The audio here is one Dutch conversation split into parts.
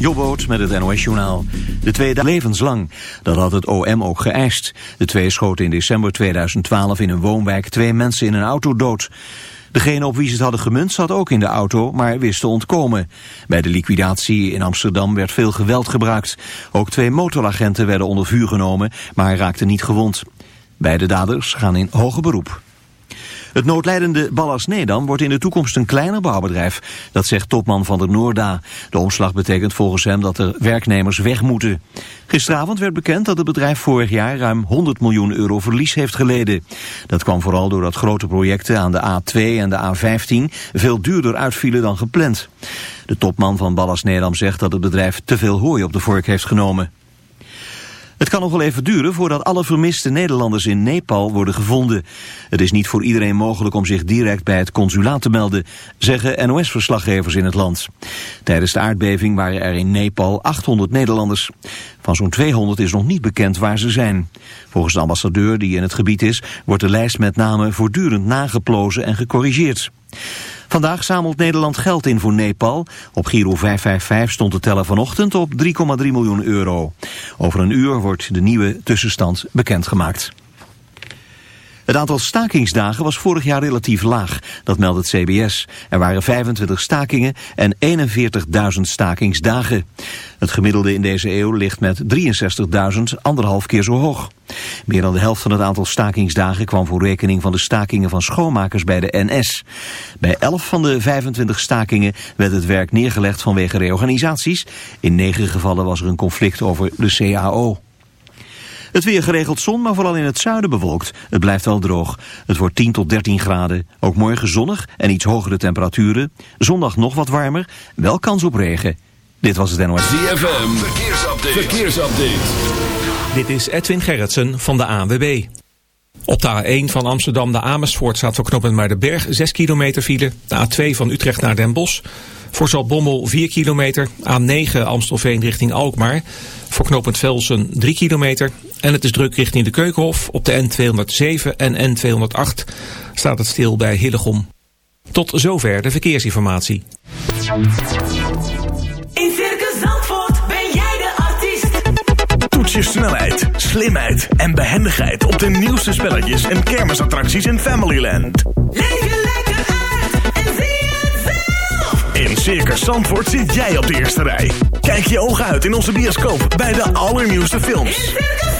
Jobboot met het NOS Journaal. De twee levenslang. Dat had het OM ook geëist. De twee schoten in december 2012 in een woonwijk twee mensen in een auto dood. Degene op wie ze het hadden gemunt zat ook in de auto, maar wist te ontkomen. Bij de liquidatie in Amsterdam werd veel geweld gebruikt. Ook twee motoragenten werden onder vuur genomen, maar raakten niet gewond. Beide daders gaan in hoger beroep. Het noodlijdende Ballas Nedam wordt in de toekomst een kleiner bouwbedrijf. Dat zegt topman van de Noorda. De omslag betekent volgens hem dat er werknemers weg moeten. Gisteravond werd bekend dat het bedrijf vorig jaar ruim 100 miljoen euro verlies heeft geleden. Dat kwam vooral doordat grote projecten aan de A2 en de A15 veel duurder uitvielen dan gepland. De topman van Ballas Nedam zegt dat het bedrijf te veel hooi op de vork heeft genomen. Het kan nog wel even duren voordat alle vermiste Nederlanders in Nepal worden gevonden. Het is niet voor iedereen mogelijk om zich direct bij het consulaat te melden, zeggen NOS-verslaggevers in het land. Tijdens de aardbeving waren er in Nepal 800 Nederlanders. Van zo'n 200 is nog niet bekend waar ze zijn. Volgens de ambassadeur die in het gebied is, wordt de lijst met namen voortdurend nageplozen en gecorrigeerd. Vandaag zamelt Nederland geld in voor Nepal. Op Giro 555 stond de teller vanochtend op 3,3 miljoen euro. Over een uur wordt de nieuwe tussenstand bekendgemaakt. Het aantal stakingsdagen was vorig jaar relatief laag, dat meldt het CBS. Er waren 25 stakingen en 41.000 stakingsdagen. Het gemiddelde in deze eeuw ligt met 63.000, anderhalf keer zo hoog. Meer dan de helft van het aantal stakingsdagen kwam voor rekening van de stakingen van schoonmakers bij de NS. Bij 11 van de 25 stakingen werd het werk neergelegd vanwege reorganisaties. In 9 gevallen was er een conflict over de CAO. Het weer geregeld zon, maar vooral in het zuiden bewolkt. Het blijft wel droog. Het wordt 10 tot 13 graden. Ook morgen zonnig en iets hogere temperaturen. Zondag nog wat warmer. Wel kans op regen. Dit was het NOS. ZFM. Verkeersupdate. Verkeersupdate. Dit is Edwin Gerritsen van de ANWB. Op de A1 van Amsterdam naar Amersfoort staat voor knooppunt maar de berg 6 kilometer file. De A2 van Utrecht naar Den Bosch. Voor Zaltbommel 4 kilometer. A9 Amstelveen richting Alkmaar. Voor knooppunt Velsen 3 kilometer. En het is druk richting de Keukenhof. Op de N207 en N208 staat het stil bij Hillegom. Tot zover de verkeersinformatie. In Circus Zandvoort ben jij de artiest. Toets je snelheid, slimheid en behendigheid op de nieuwste spelletjes en kermisattracties in Familyland. Leef je lekker uit en zie het zelf. In Circus Zandvoort zit jij op de eerste rij. Kijk je ogen uit in onze bioscoop bij de allernieuwste In films. Circus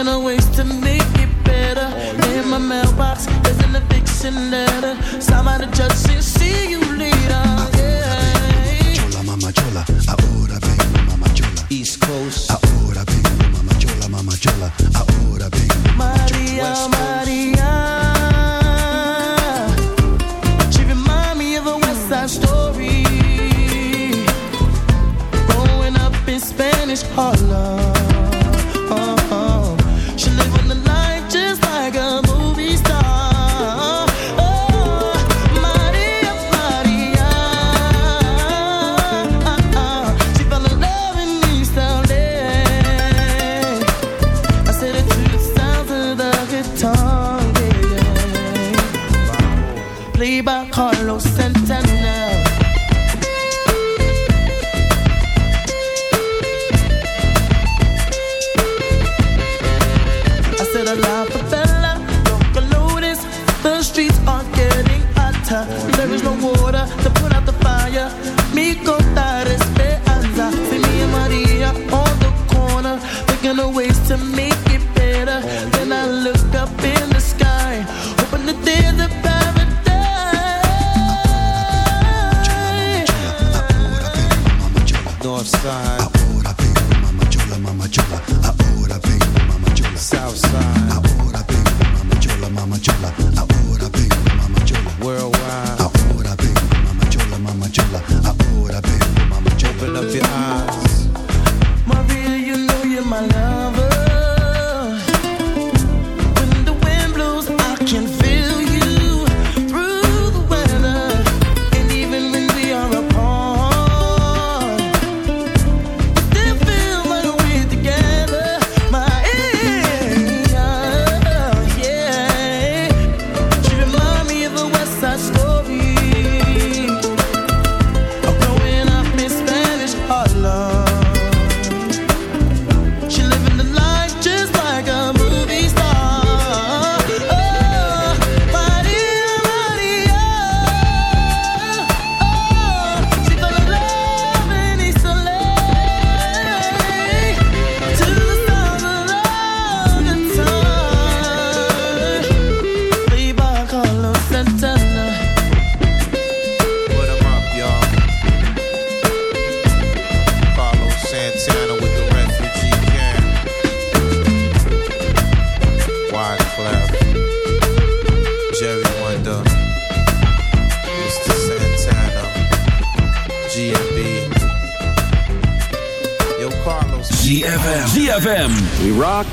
and a ways to make it better. Oh, In my mailbox, there's an eviction letter. Sign by the judge, see you later.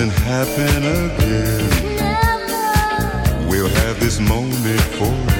Doesn't happen again. We'll have this moment forever.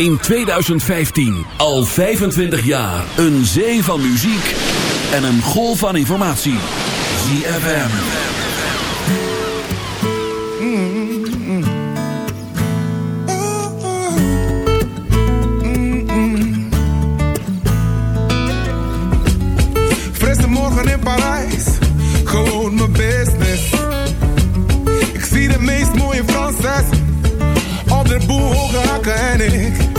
In 2015. Al 25 jaar. Een zee van muziek en een golf van informatie. ZFM. Frisse morgen in Parijs, gewoon mijn business. Ik zie de meest mooie Franses op de boel hoge hakken en ik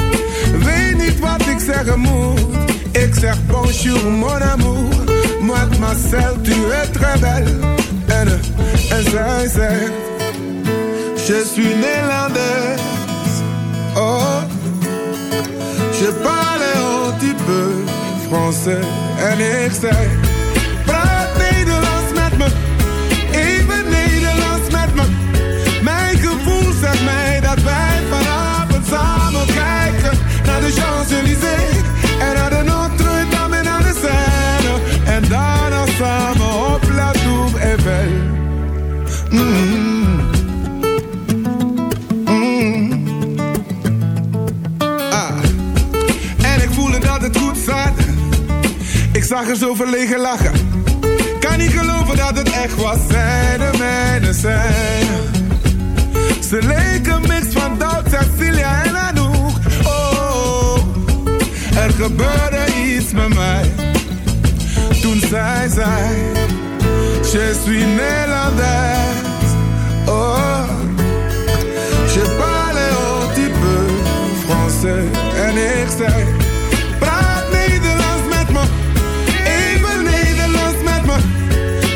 wat ik zeggen moet. Ik zeg bonjour mon amour, mademoiselle tu es très belle. En, eh, en zij zegt, je suis néerlandaise. Oh, je parle un petit peu français. En ik zag er zo verlegen lachen. Kan niet geloven dat het echt was. Zij de mijne zijn. Ze leken mix van Doubt, Cecilia en Anouk. Oh, er gebeurde iets met mij. Toen zij zei, je suis Nederlands. Oh, je parle un petit peu français. En ik zei, praat Nederlands met me. Even Nederlands met me.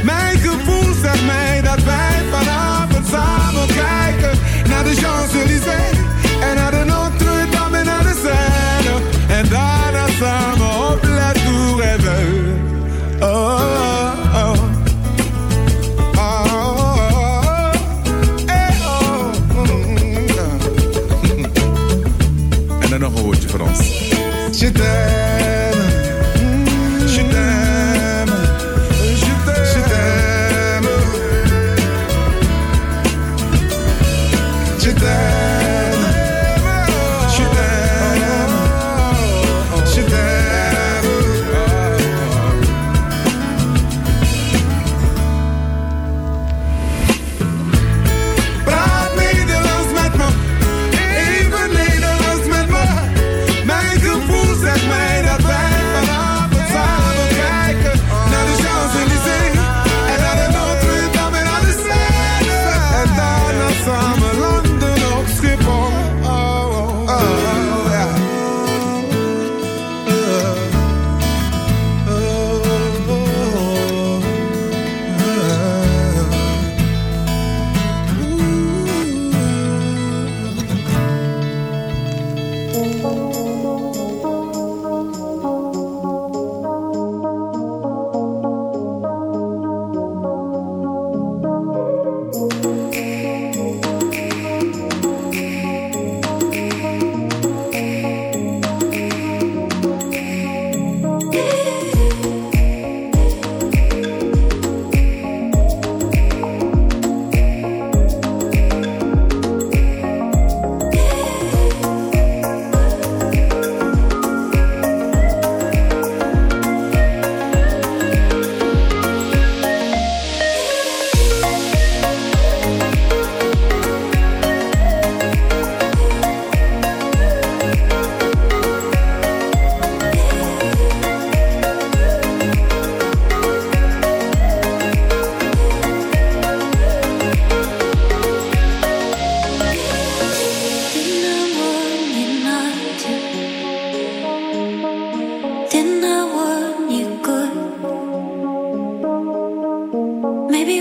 Mijn gevoel zegt mij dat wij vanavond samen kijken naar de Champs-Élysées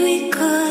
we could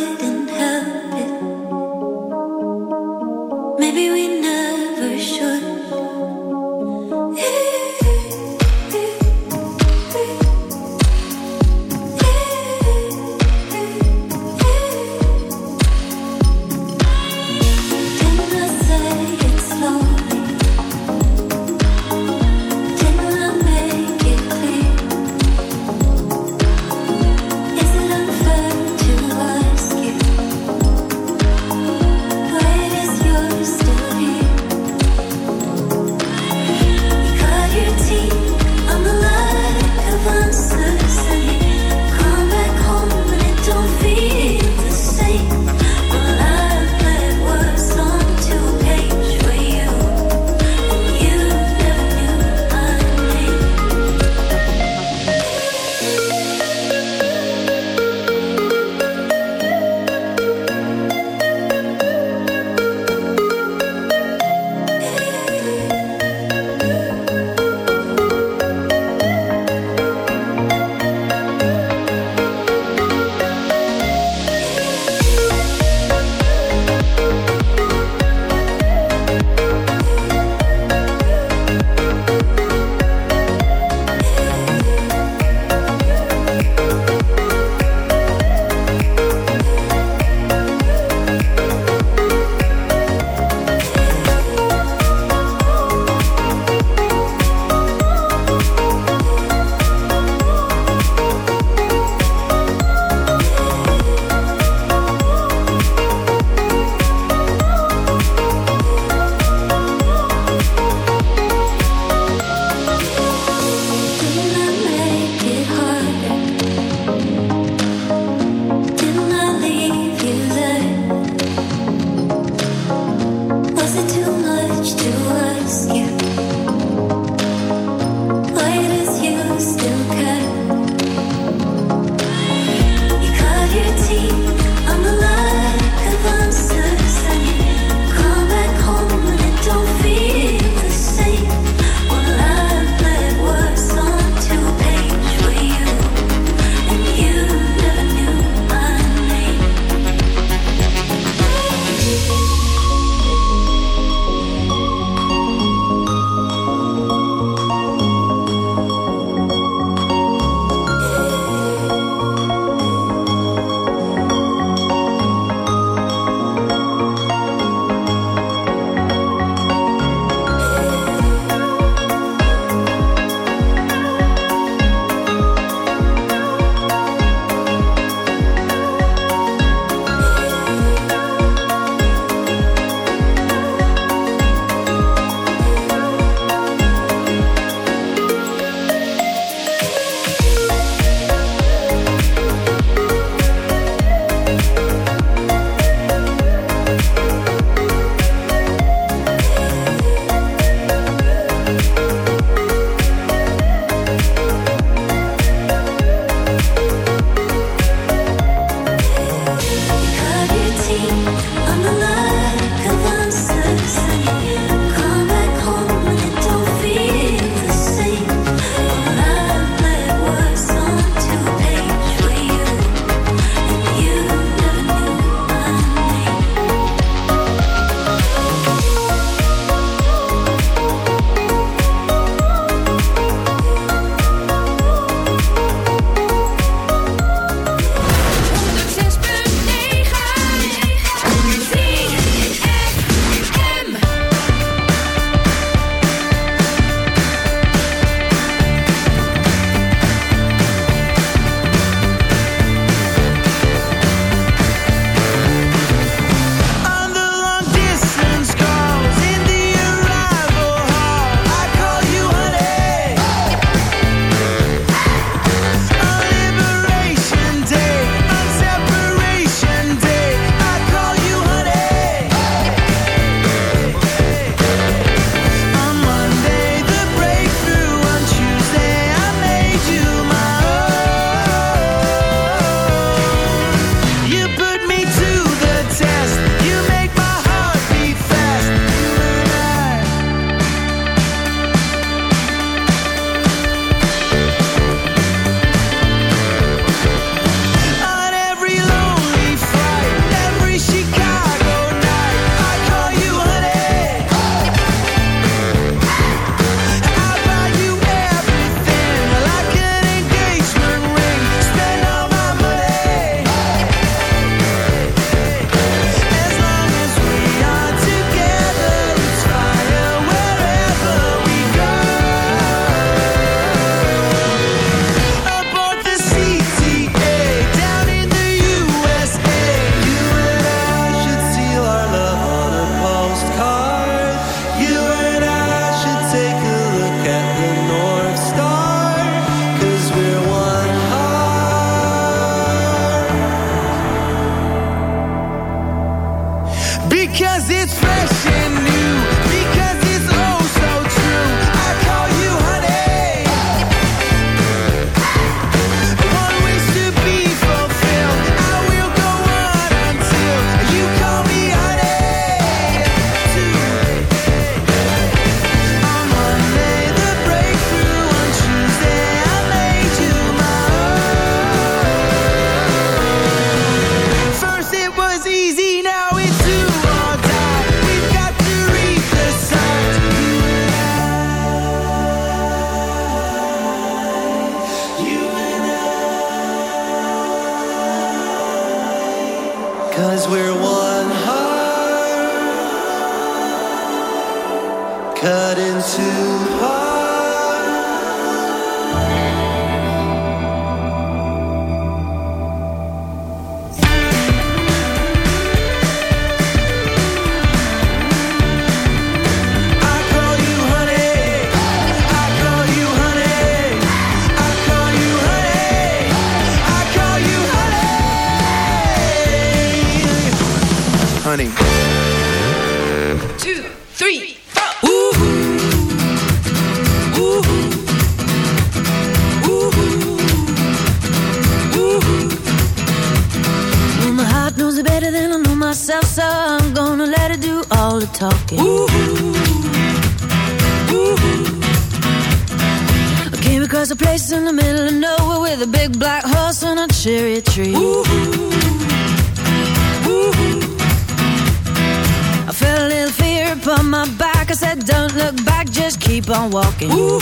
just keep on walking. Ooh,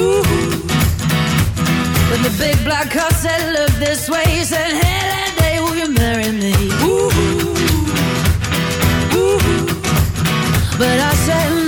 ooh. When the big black horse said, Look this way, he said, Hey, that day, will you marry me? Ooh, ooh. But I said,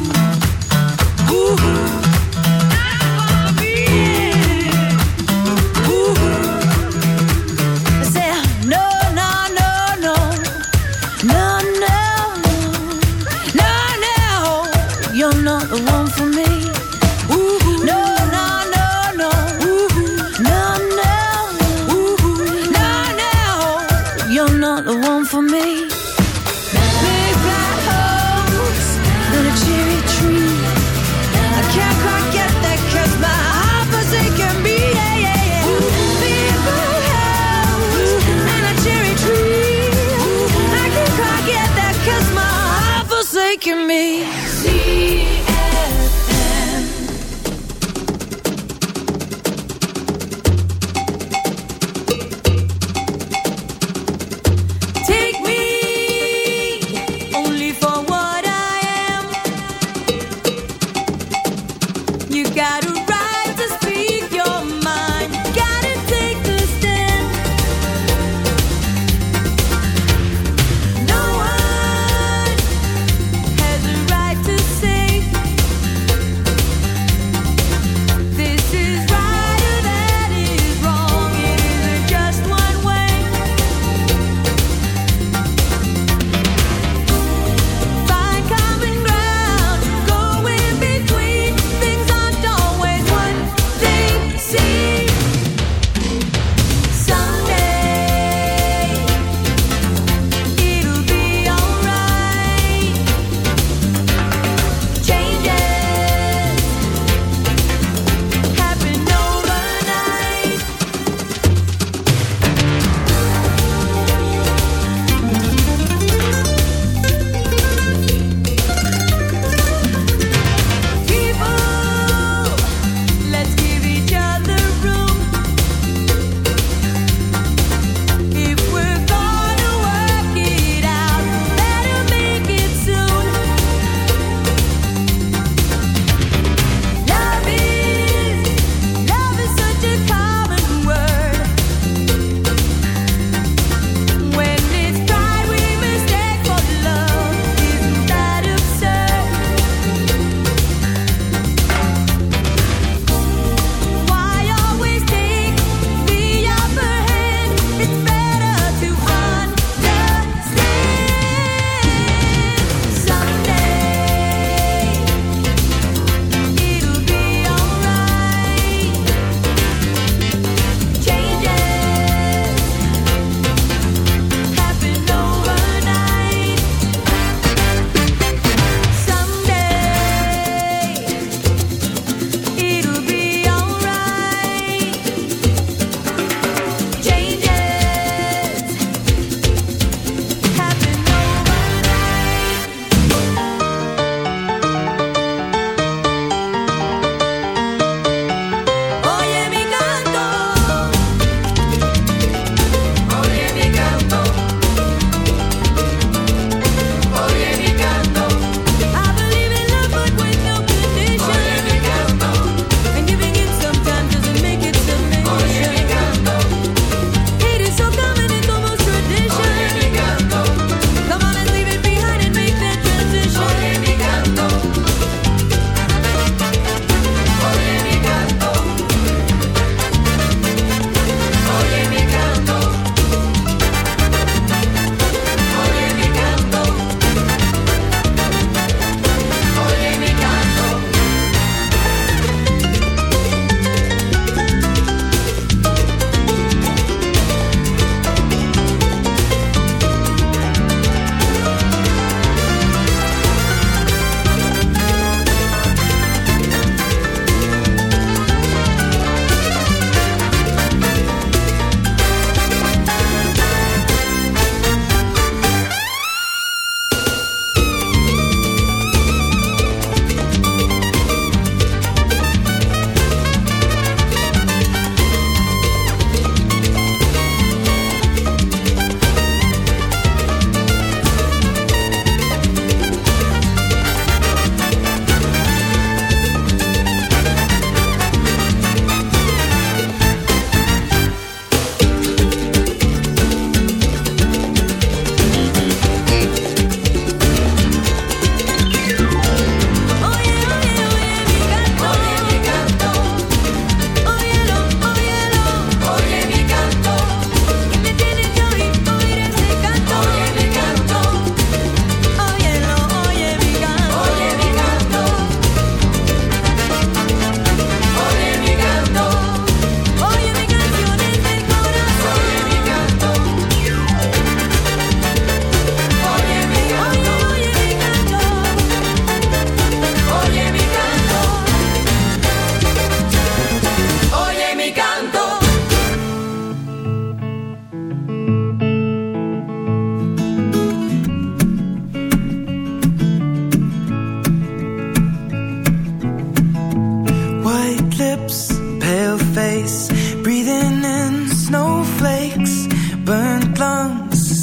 You're not the one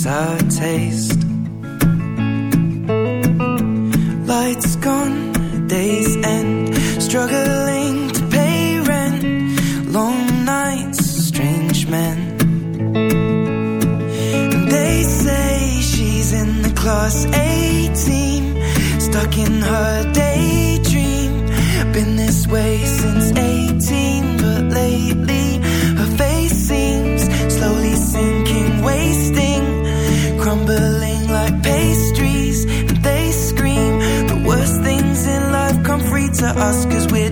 a taste.